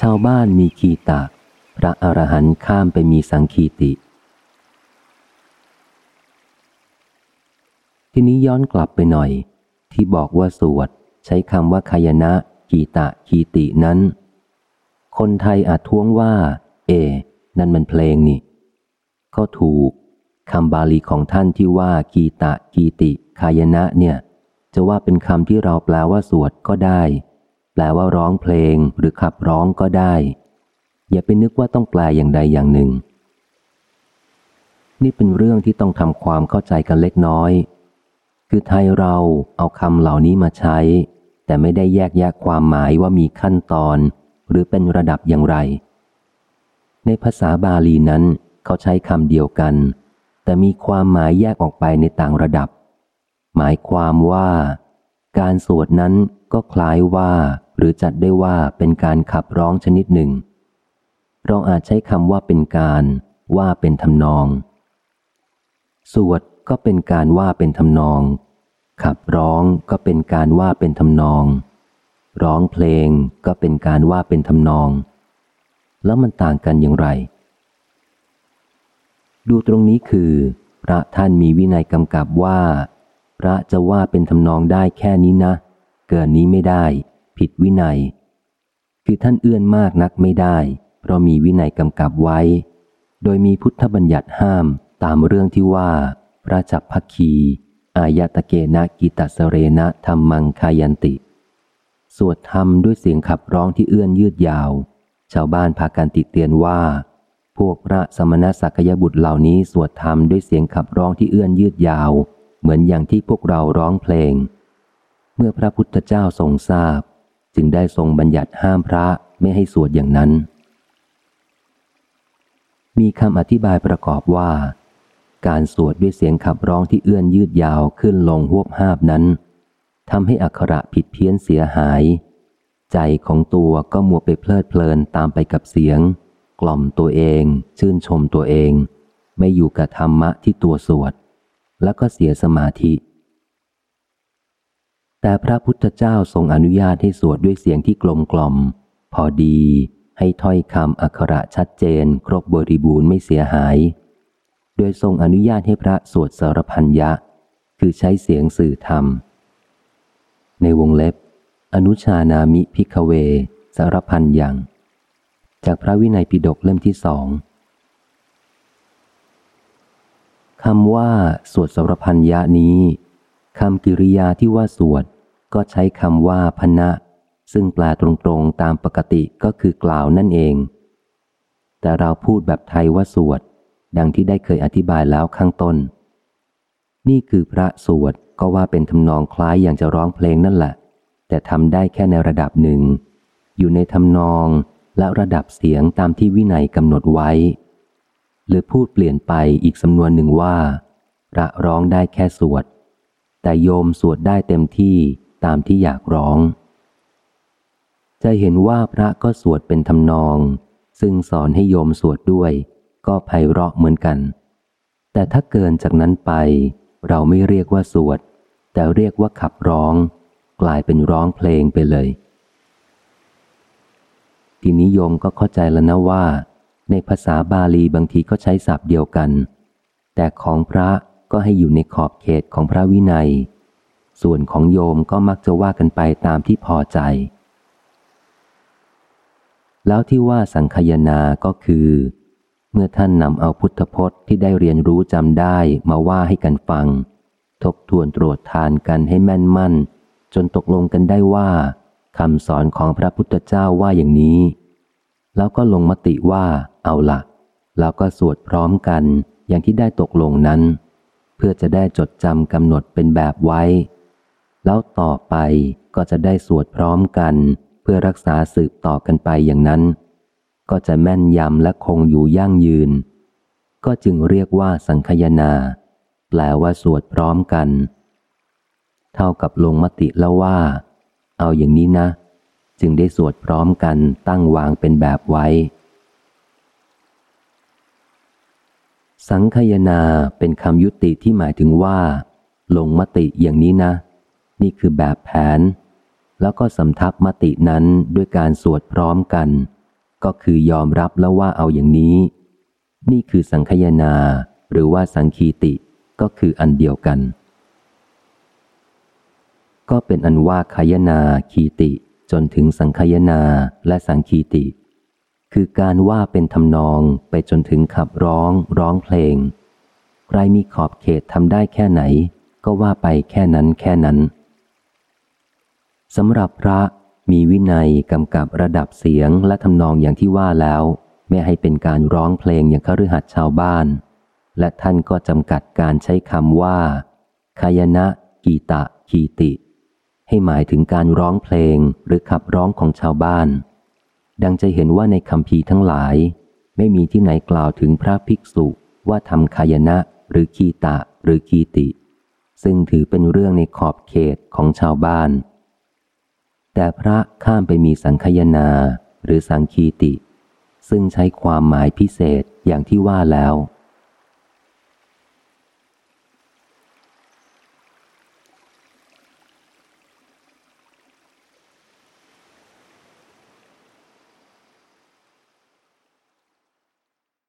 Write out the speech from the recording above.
ชาวบ้านมีคีตะ พระอรหันต์ข้ามไปมีสังคีติ ทีนี้ย้อนกลับไปหน่อย ที่บอกว่าสวด ใช้คำว่าคายนะคีตะคีตินั้น คนไทยอาจท้วงว่า เอ นั่นมันเพลงนี่ ก็ถูกคำบาลีของท่านที่ว่ากีตะกีติ คายนะเนี่ย จะว่าเป็นคำที่เราแปลว่าสวดก็ได้ ลว่าร้องเพลงหรือขับร้องก็ได้ อย่าไปนึกว่าต้องแปลอย่างใดอย่างหนึ่ง นี่เป็นเรื่องที่ต้องทำความเข้าใจกันเล็กน้อย คือไทยเราเอาคำเหล่านี้มาใช้ แต่ไม่ได้แยกแยกความหมายว่ามีขั้นตอน หรือเป็นระดับอย่างไร ในภาษาบาลีนั้นเขาใช้คำเดียวกัน แต่มีความหมายแยกออกไปในต่างระดับ หมายความว่า การสวดนั้นก็คล้ายว่า หรือจัดได้ว่าเป็นการขับร้องชนิดหนึ่ง เราอาจใช้คำว่าเป็นการ ว่าเป็นทำนอง สวดก็เป็นการว่าเป็นทำนอง ขับร้องก็เป็นการว่าเป็นทำนอง ร้องเพลงก็เป็นการว่าเป็นทำนอง แล้วมันต่างกันอย่างไร ดูตรงนี้คือ พระท่านมีวินัยกำกับว่า พระจะว่าเป็นทำนองได้แค่นี้นะ เกินนี้ไม่ได้ ผิดวินัย คือท่านเอื้อนมากนักไม่ได้ เพราะมีวินัยกำกับไว้ โดยมีพุทธบัญญัติห้ามตามเรื่องที่ว่าพระจับพัคีอายตะเกนะกิตสเรนะธรรมังคายันติ สวดธรรมด้วยเสียงขับร้องที่เอื้อนยืดยาว ชาวบ้านพากันติเตียนว่า พวกพระสมณสักยบุตรเหล่านี้สวดธรรมด้วยเสียงขับร้องที่เอื้อนยืดยาว เหมือนอย่างที่พวกเราร้องเพลง เมื่อพระพุทธเจ้าทรงทราบ จึงได้ทรงบัญญัติห้ามพระไม่ให้สวดอย่างนั้น มีคำอธิบายประกอบว่า การสวดด้วยเสียงขับร้องที่เอื้อนยืดยาวขึ้นลงหวบหาบนั้นทำให้อักขระผิดเพี้ยนเสียหาย ใจของตัวก็มัวไปเพลิดเพลินตามไปกับเสียง กล่อมตัวเอง ชื่นชมตัวเอง ไม่อยู่กับธรรมะที่ตัวสวด แล้วก็เสียสมาธิ แต่พระพุทธเจ้าทรงอนุญาตให้สวดด้วยเสียงที่กลมกล่อม พอดีให้ถ้อยคำอักขระชัดเจน ครบบริบูรณ์ไม่เสียหาย โดยทรงอนุญาตให้พระสวดสารพันยะ คือใช้เสียงสื่อธรรม ในวงเล็บ อนุชานามิพิกเว สารพันยัง จากพระวินัยปิฎกเล่มที่สองคำว่าสวดสารพันยะนี้ คำกิริยาที่ว่าสวด ก็ใช้คำว่าพนะ ซึ่งแปลตรงๆตามปกติก็คือกล่าวนั่นเอง แต่เราพูดแบบไทยว่าสวด ดังที่ได้เคยอธิบายแล้วข้างต้น นี่คือพระสวดก็ว่าเป็นทำนองคล้ายอย่างจะร้องเพลงนั่นแหละ แต่ทำได้แค่ในระดับหนึ่ง อยู่ในทำนองและระดับเสียงตามที่วินัยกำหนดไว้ หรือพูดเปลี่ยนไปอีกสำนวนหนึ่งว่า พระร้องได้แค่สวด แต่โยมสวดได้เต็มที่ตามที่อยากร้อง จะเห็นว่าพระก็สวดเป็นทำนอง ซึ่งสอนให้โยมสวดด้วย ก็ไพเราะเหมือนกัน แต่ถ้าเกินจากนั้นไป เราไม่เรียกว่าสวด แต่เรียกว่าขับร้อง กลายเป็นร้องเพลงไปเลย ทีนิยมก็เข้าใจแล้วนะว่า ในภาษาบาลีบางทีก็ใช้ศัพท์เดียวกัน แต่ของพระ ก็ให้อยู่ในขอบเขตของพระวินัย ส่วนของโยมก็มักจะว่ากันไปตามที่พอใจ แล้วที่ว่าสังคยนาก็คือ เมื่อท่านนำเอาพุทธพจน์ที่ได้เรียนรู้จำได้มาว่าให้กันฟัง ทบทวนตรวจทานกันให้แม่นมั่น จนตกลงกันได้ว่าคำสอนของพระพุทธเจ้าว่าอย่างนี้ แล้วก็ลงมติว่าเอาละแล้วก็สวดพร้อมกันอย่างที่ได้ตกลงนั้น เพื่อจะได้จดจำกำหนดเป็นแบบไว้ แล้วต่อไปก็จะได้สวดพร้อมกัน เพื่อรักษาสืบต่อกันไปอย่างนั้น ก็จะแม่นยำและคงอยู่ยั่งยืน ก็จึงเรียกว่าสังคยนา แปลว่าสวดพร้อมกัน เท่ากับลงมติแล้วว่า เอาอย่างนี้นะ จึงได้สวดพร้อมกันตั้งวางเป็นแบบไว้ สังคยนาเป็นคำยุติที่หมายถึงว่า ลงมติอย่างนี้นะ นี่คือแบบแผน แล้วก็สำทับมตินั้นด้วยการสวดพร้อมกัน ก็คือยอมรับแล้วว่าเอาอย่างนี้ นี่คือสังคยนา หรือว่าสังคีติก็คืออันเดียวกัน ก็เป็นอันว่าขยนาคีติจนถึงสังคยนาและสังคีติ คือการว่าเป็นทำนองไปจนถึงขับร้องร้องเพลง ใครมีขอบเขตทำได้แค่ไหน ก็ว่าไปแค่นั้นแค่นั้นสำหรับพระมีวินัยกำกับระดับเสียงและทำนองอย่างที่ว่าแล้ว ไม่ให้เป็นการร้องเพลงอย่างคฤหัสถ์ชาวบ้าน และท่านก็จำกัดการใช้คำว่าคายนะ กีตะ คีติ ให้หมายถึงการร้องเพลงหรือขับร้องของชาวบ้าน ดังจะเห็นว่าในคำพีทั้งหลาย ไม่มีที่ไหนกล่าวถึงพระภิกษุว่าทำขายนะหรือคีตะหรือคีติ ซึ่งถือเป็นเรื่องในขอบเขตของชาวบ้าน แต่พระข้ามไปมีสังคยนาหรือสังคีติ ซึ่งใช้ความหมายพิเศษอย่างที่ว่าแล้ว